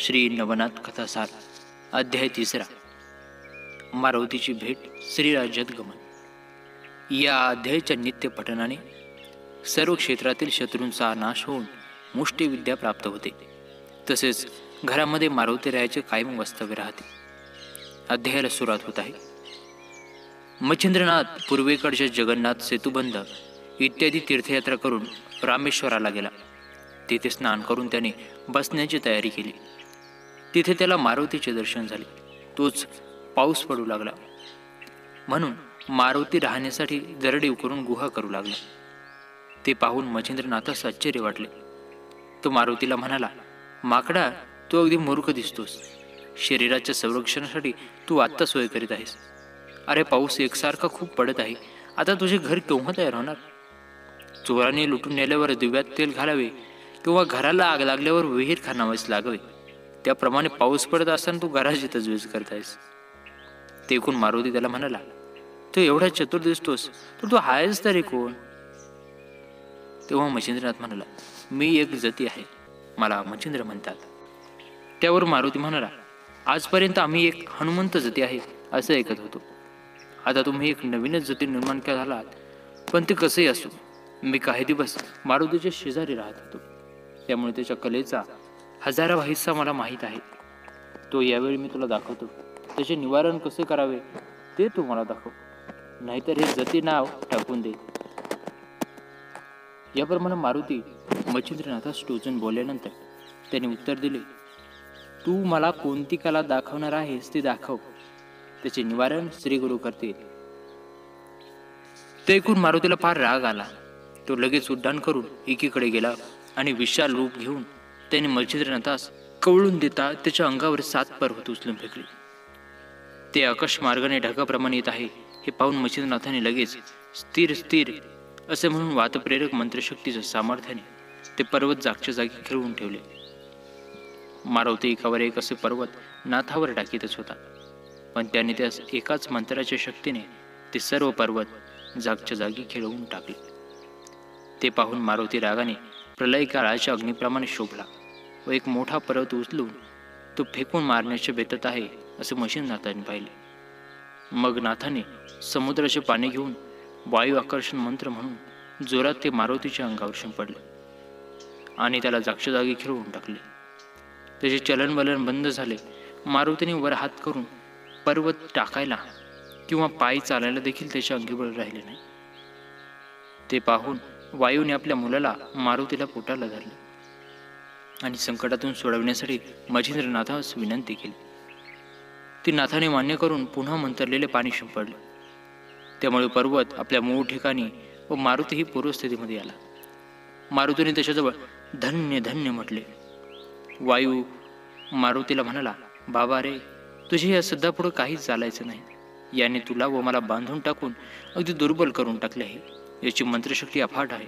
श्री नवनाथ कथासार अध्याय तिसरा. मारुतीची भेट श्रीराज्यात गमन या अध्यायाच्या नित्य पठनाने सर्व क्षेत्रातील शत्रूंचा नाश होऊन मुष्टिविद्या प्राप्त होते. तसेच घरामध्ये मारुती रायाचे कायम वास्तव्य राहते. अध्यायाला सुरुवात होत आहे. मच्छिंद्रनाथ पूर्वेकडचे जगन्नाथ सेतुबंध इत्यादी तीर्थयात्रा करून रामेश्वराला गेला. तेथे स्नान करून त्याने बसण्याची तयारी केली. तिथे त्याला मारुतीचे दर्शन झाले. तोच पाऊस पडू लागला. म्हणून मारुती राहण्यासाठी दरडीव करून गुहा करू लागला. ते पाहून मच्छिंद्रनाथास आश्चर्य वाटले. तो मारुतीला म्हणाला माकडा तू अगदी मूर्ख दिसतोस. शरीराच्या संरक्षणासाठी तू आत्ता सोय करीत आहेस. अरे पाऊस एकसारखा खूप पडत आहे. आता तुझे घर केव्हा तयार होणार? चोराने लुटून नेल्यावर दिव्यात तेल घालावे किंवा घराला आग लागल्यावर विहीर खानावस लागावे. त्याप्रमाणे पाऊस पडत असताना तू घराची तजवीज करतायस. ते एकूण मारुती त्याला म्हणाला तू एवढा चतुर दिसतोस तर तू आहेस तरी कोण? तेव्हा मच्छिंद्रनाथ म्हणाला मी एक जती आहे. मला मच्छिंद्र म्हणतात. त्यावर मारुती म्हणाला आजपर्यंत आम्ही एक हनुमंत जती आहे असं ऐकत होतो. आता तुम्ही एक नवीनच जती निर्माण केला आलात पण ते कसंही असो मी काही दिवस मारुतीच्या शेजारी राहत होतो. त्यामुळे त्याच्या कलेचा हजारावा हिस्सा मला माहीत आहे तो यावेळी मी तुला दाखवतो. त्याचे निवारण कसे करावे ते तू मला दाखव. नाहीतर हे जती नाव टाकून दे. याप्रमाणे मारुती मच्छिंद्रनाथास टोचून बोलल्यानंतर त्याने उत्तर दिले तू मला कोणती कला दाखवणार आहेस ते दाखव. त्याचे निवारण श्री गुरु करतील. ते ऐकून मारुतीला फार राग आला. तो लगेच उड्डाण करून एकीकडे गेला आणि विशाल रूप घेऊन त्याने मच्छिंद्रनाथास कवळून देता त्याच्या अंगावर सात पर्वत उचलून फेकले. ते आकाश मार्गाने ढगाप्रमाणे येत आहे हे पाहून मच्छिंद्रनाथाने लगेच स्थिर स्थिर असे म्हणून वातप्रेरक मंत्रशक्तीच्या सामर्थ्याने ते पर्वत जागच्या जागी खेळवून ठेवले. मारवते एकावर एक असे पर्वत नाथावर टाकीतच होता. पण त्याने त्यास एकाच मंत्राच्या शक्तीने ते सर्व पर्वत जागच्या जागी खेळवून टाकले. ते पाहून मारुती रागाने प्रलय काळाच्या अग्निप्रमाणे शोभला. व एक मोठा पर्वत उचलून तो फेकून मारण्याचे बेतत आहे असे मशीन नाथाने पाहिले. मग नाथाने समुद्राचे पाणी घेऊन वायू आकर्षण मंत्र म्हणून जोरात ते मारुतीच्या अंगावर शिंपडले आणि त्याला जागच्याजागी जागी टाकले. त्याचे चलनवलन बंद झाले. मारुतीने वर हात करून पर्वत टाकायला किंवा पाय चालायला देखील त्याच्या अंगीबळ राहिले नाही. ते पाहून वायूने आपल्या मुलाला मारुतीला पोटाला धरले. आणि संकटातून सोडवण्यासाठी मच्छिंद्रनाथास विनंती केली. ती नाथाने मान्य करून पुन्हा मंतरलेले पाणी शिंपडले. त्यामुळे पर्वत आपल्या मूळ ठिकाणी व मारुतीही पूर्वस्थितीमध्ये आला. मारुतीने त्याच्याजवळ धन्य धन्य म्हटले. वायू मारुतीला म्हणाला बाबा रे तुझे या सध्या पुढं काहीच चालायचं नाही. याने तुला व मला बांधून टाकून अगदी दुर्बल करून टाकले आहे. याची मंत्रशक्ती अफाट आहे.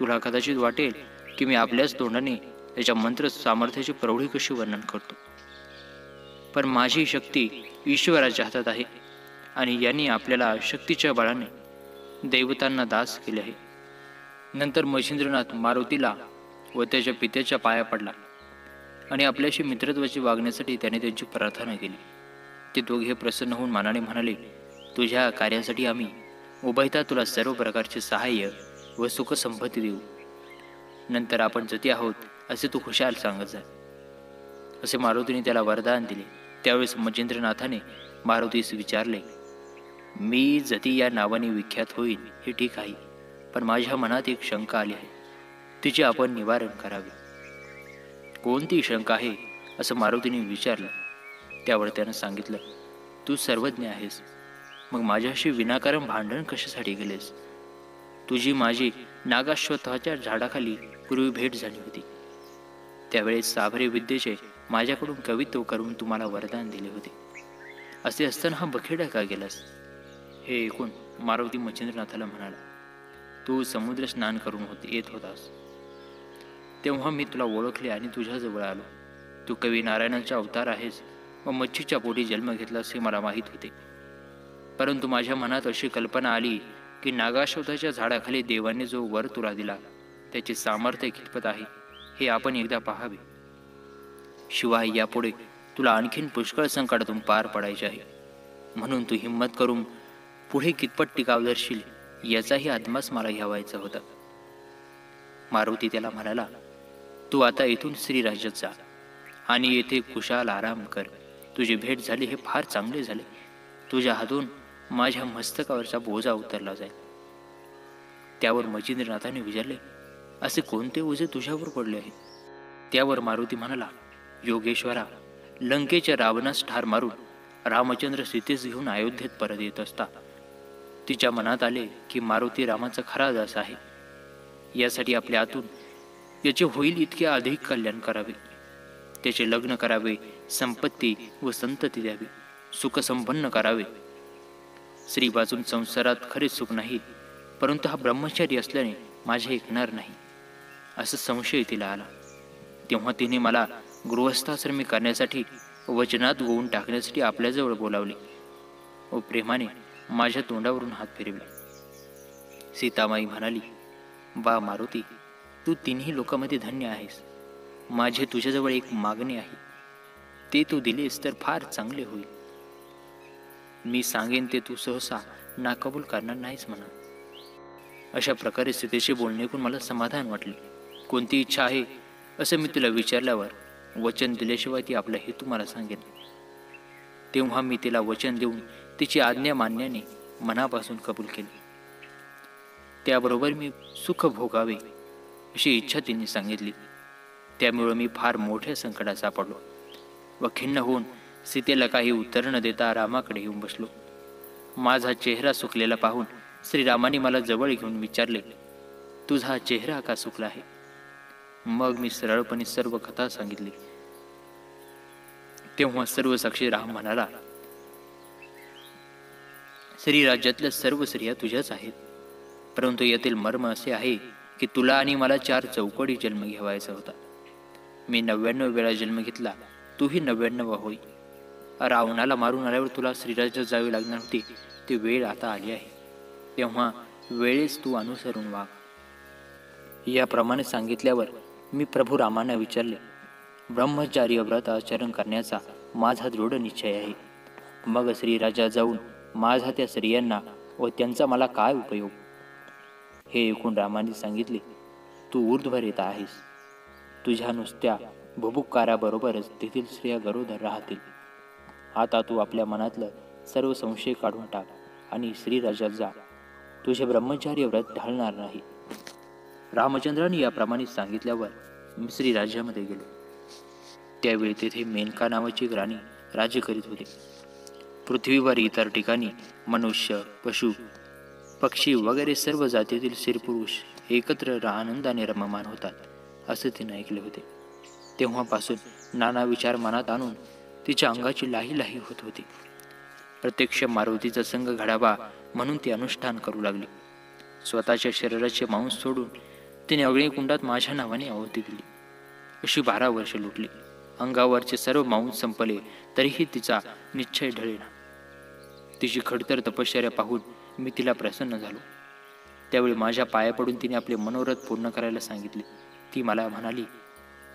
तुला कदाचित वाटेल की मी आपल्याच तोंडाने त्याच्या मंत्र सामर्थ्याची प्रौढी कशी वर्णन करतो? पण माझी शक्ती ईश्वराच्या हातात आहे आणि यांनी आपल्याला शक्तीच्या बळाने दैवतांना दास केले आहे. नंतर मच्छिंद्रनाथ मारुतीला व त्याच्या पित्याच्या पाया पडला आणि आपल्याशी मित्रत्वाची वागण्यासाठी त्याने त्यांची प्रार्थना केली. ते दोघे प्रसन्न होऊन मानाने म्हणाले तुझ्या कार्यासाठी आम्ही उभयता तुला सर्व प्रकारचे सहाय्य व सुखसंपत्ती देऊ. नंतर आपण जती आहोत असे तू खुशाल सांगत जा. असे मारुतीने त्याला वरदान दिले. त्यावेळेस मजेंद्रनाथाने मारुतीस विचारले मी जती या नावाने विख्यात होईल हे ठीक आहे पण माझ्या मनात एक शंका आली आहे. तिचे आपण निवारण करावे. कोणती शंका आहे? असं मारुतीने विचारलं. त्यावर त्यानं सांगितलं तू सर्वज्ञ आहेस. मग माझ्याशी विनाकारण भांडण कशासाठी गेलेस तुझी माझी नागाश्वत्वाच्या झाडाखाली पूर्वी भेट झाली होती. त्यावेळेस साभरे विद्येचे माझ्याकडून कवित्व करून तुम्हाला वरदान दिले होते. असे असताना हा बखेडा का गेलास? हे ऐकून मारुती मच्छिंद्रनाथाला म्हणाला तू समुद्र स्नान करून होत येत होतास. तेव्हा मी तुला ओळखले आणि तुझ्याजवळ आलो. तू कवी नारायणाचा अवतार आहेस व मच्छीच्या पोटी जन्म घेतलास हे मला माहीत होते. परंतु माझ्या मनात अशी कल्पना आली की नागाश्वताच्या झाडाखाली देवाने जो वर तुला दिला त्याचे सामर्थ्य कितपत आहे? हे आपण एकदा पाहावे. शिवाय यापुढे तुला आणखीन पुष्कळ संकटातून पार पडायचे आहे. म्हणून तू हिंमत करून पुढे कितपत टिकावदरशील याचाही आत्मास मला घ्यावायचा होता. मारुती त्याला म्हणाला तू आता इथून श्रीराज्यात जा आणि येथे कुशाल आराम कर. तुझी भेट झाली हे फार चांगले झाले. तुझ्या हातून माझ्या मस्तकावरचा बोजा उतरला जाईल. त्यावर मजिंद्रनाथाने विचारले असे कोणते ओझे तुझ्यावर पडले आहे त्यावर मारुती म्हणाला योगेश्वरा लंकेच्या रावणास ठार मारून रामचंद्र सीतेस घेऊन अयोध्येत परत येत असता. तिच्या मनात आले की मारुती रामाचा खरा दास आहे. यासाठी आपल्या आतून याचे होईल इतके अधिक कल्याण करावे. त्याचे लग्न करावे संपत्ती व संतती द्यावी सुखसंपन्न करावे. स्त्री बाजून संसारात खरेच सुख नाही परंतु हा ब्रह्मचारी असल्याने माझे ऐकणार नाही. असा संशय तिला आला. तेव्हा तिने मला गृहस्थाश्रमी करण्यासाठी वचनात गोवून टाकण्यासाठी आपल्याजवळ बोलावले. व प्रेमाने माझ्या तोंडावरून हात फिरवले. सीतामाई म्हणाली बा मारुती तू तिन्ही लोकांमध्ये धन्य आहेस. माझे तुझ्याजवळ एक मागणे आहे. ते तू दिलेस तर फार चांगले होईल. मी सांगेन ते तू सहसा नाकबूल करणार नाहीस म्हणा. अशा प्रकारे सीतेशी बोलणे ऐकून मला समाधान वाटले. कोणती इच्छा आहे असं मी तुला विचारल्यावर वचन दिल्याशिवाय ती आपला हेतू मला सांगेन तेव्हा मी तिला वचन देऊन तिची आज्ञा मानण्याने मनापासून कबूल केली. त्याबरोबर मी सुख भोगावे अशी इच्छा तिने सांगितली. त्यामुळे मी फार मोठ्या संकटात सापडलो व खिन्न होऊन सीतेला काही उत्तर न देता रामाकडे येऊन बसलो. माझा चेहरा सुकलेला पाहून श्रीरामाने मला जवळ घेऊन विचारले तुझा चेहरा का सुकला आहे? मग मी सरळपणे सर्व कथा सांगितली. तेव्हा सर्व साक्षी राम म्हणाला श्री राज्यातल्या सर्व स्त्रिया तुझ्याच आहेत. परंतु यातील मर्म असे आहे की तुला आणि मला चार चौकडी जन्म घ्यावायचा होता. मी नव्याण्णव वेळा जन्म घेतला तूही नव्याण्णव होई. रावणाला मारून आल्यावर तुला श्रीराज्यात जावे लागणार होती ती वेळ आता आली आहे. तेव्हा वेळेस तू अनुसरून वाग. याप्रमाणे सांगितल्यावर मी प्रभू रामांना विचारले ब्रह्मचार्य व्रत आचरण करण्याचा माझा दृढ निश्चय आहे. मग श्रीराजा जाऊन माझा त्या स्त्रियांना व त्यांचा मला काय उपयोग? हे ऐकून रामाने सांगितले तू ऊर्ध्वर येत आहेस. तुझ्या नुसत्या भुभुकाराबरोबरच तेथील स्त्रिया गरोदर राहतील. आता तू आपल्या मनातलं सर्व संशय काढून टाक आणि श्रीराजात जा. तुझे ब्रह्मचार्य व्रत ढालणार नाही. रामचंद्राने याप्रमाणे सांगितल्यावर मिसरी श्रीराज्यामध्ये गेले. त्यावेळी तेथे मेनका नावाची एक राणी राज्य करीत होते. पृथ्वीवर इतर ठिकाणी मनुष्य पशु पक्षी वगैरे सर्व जातीतील स्त्रीपुरुष एकत्र आनंदाने रममान होतात असे तिने ऐकले होते. तेव्हापासून नाना विचार मनात आणून तिच्या अंगाची लाही लाही होत होती. प्रत्यक्ष मारुतीचा संघ घडावा म्हणून ती अनुष्ठान करू लागली. स्वतःच्या शरीराचे मांस सोडून तिने अग्निकुंडात माझ्या नावाने आहुती दिली. अशी बारा वर्ष लुटली. अंगावरचे सर्व मांस संपले तरीही तिचा निश्चय ढळेना. तिची खडतर तपश्चर्या पाहून मी तिला प्रसन्न झालो. त्यावेळी माझ्या पाया पडून तिने आपले मनोरथ पूर्ण करायला सांगितले. ती मला म्हणाली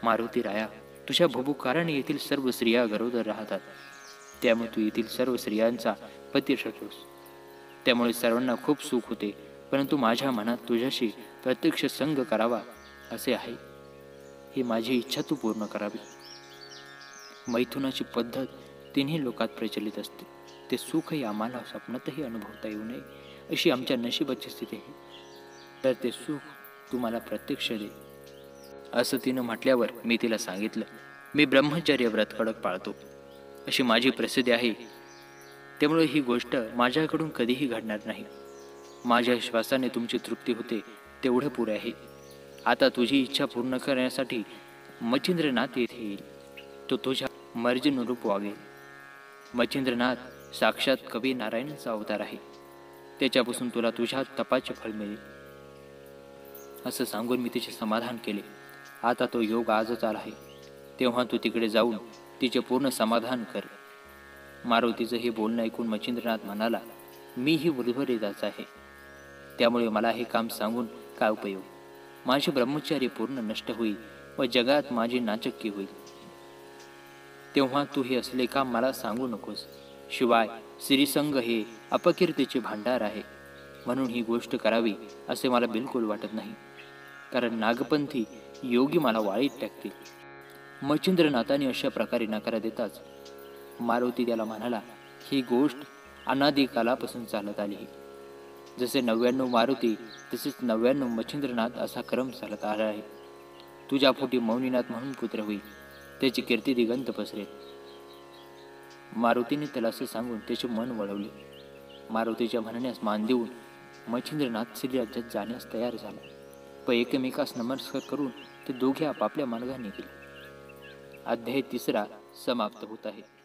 मारुती राया तुझ्या भुभुकाराने येथील सर्व स्त्रिया गरोदर राहतात. त्यामुळे तू येथील सर्व स्त्रियांचा पती ठरतोस. त्यामुळे सर्वांना खूप सुख होते. परंतु माझ्या मनात तुझ्याशी प्रत्यक्ष संग करावा असे आहे. ही माझी इच्छा तू पूर्ण करावी. मैथुनाची पद्धत तिन्ही लोकात प्रचलित असते. ते सुखही आम्हाला स्वप्नातही अनुभवता येऊ नये अशी आमच्या नशिबाची स्थिती आहे. तर ते सुख तुम्हाला प्रत्यक्ष दे. असं तिनं म्हटल्यावर मी तिला सांगितलं मी ब्रह्मचर्य व्रत कडक पाळतो. अशी माझी प्रसिद्धी आहे. त्यामुळे ही गोष्ट माझ्याकडून कधीही घडणार नाही. माझ्या श्वासाने तुमची तृप्ती होते तेवढे पुरे आहे. आता तुझी इच्छा पूर्ण करण्यासाठी मच्छिंद्रनाथ येथे येईल. तो तुझ्या मर्जीनुरूप वागेल. मचिंद्रनाथ साक्षात कवी नारायणाचा अवतार आहे. त्याच्यापासून तुला तुझ्या तपाचे फळ मिळेल. असं सांगून मी तिचे समाधान केले. आता तो योग आजच आला आहे. तेव्हा तू तिकडे जाऊन तिचे पूर्ण समाधान कर. मारुतीचं हे बोलणं ऐकून मच्छिंद्रनाथ म्हणाला मी ही वृद्धरेदाच आहे. त्यामुळे मला हे काम सांगून काय उपयोग? माझे ब्रह्मचार्य पूर्ण नष्ट होईल व जगात माझी नाचक्की होईल. तेव्हा तू हे असले काम मला सांगू नकोस. शिवाय श्रीसंग हे अपकीर्तीचे भांडार आहे. म्हणून ही गोष्ट करावी असे मला बिलकुल वाटत नाही. कारण नागपंथी योगी मला वाळीत टाकतील. मच्छिंद्रनाथाने अशा प्रकारे नकार देताच मारुती त्याला म्हणाला ही गोष्ट अनादी कालापासून चालत आली. जसे नव्याण्णव मारुती तसेच नव्याण्णव मच्छिंद्रनाथ असा क्रम चालत आला आहे. तुझ्या पोटी मौनीनाथ म्हणून पुत्र होईल त्याची कीर्ती दिगंत पसरेल. मारुतीने त्याला असे सांगून त्याचे मन वळवले. मारुतीच्या म्हणण्यास मान देऊन मच्छिंद्रनाथ श्रीराज्यात जाण्यास तयार झाला. प एकमेकास नमस्कार करून ते दोघे आपापल्या मार्गाने गेले. अध्याय तिसरा समाप्त होत आहे.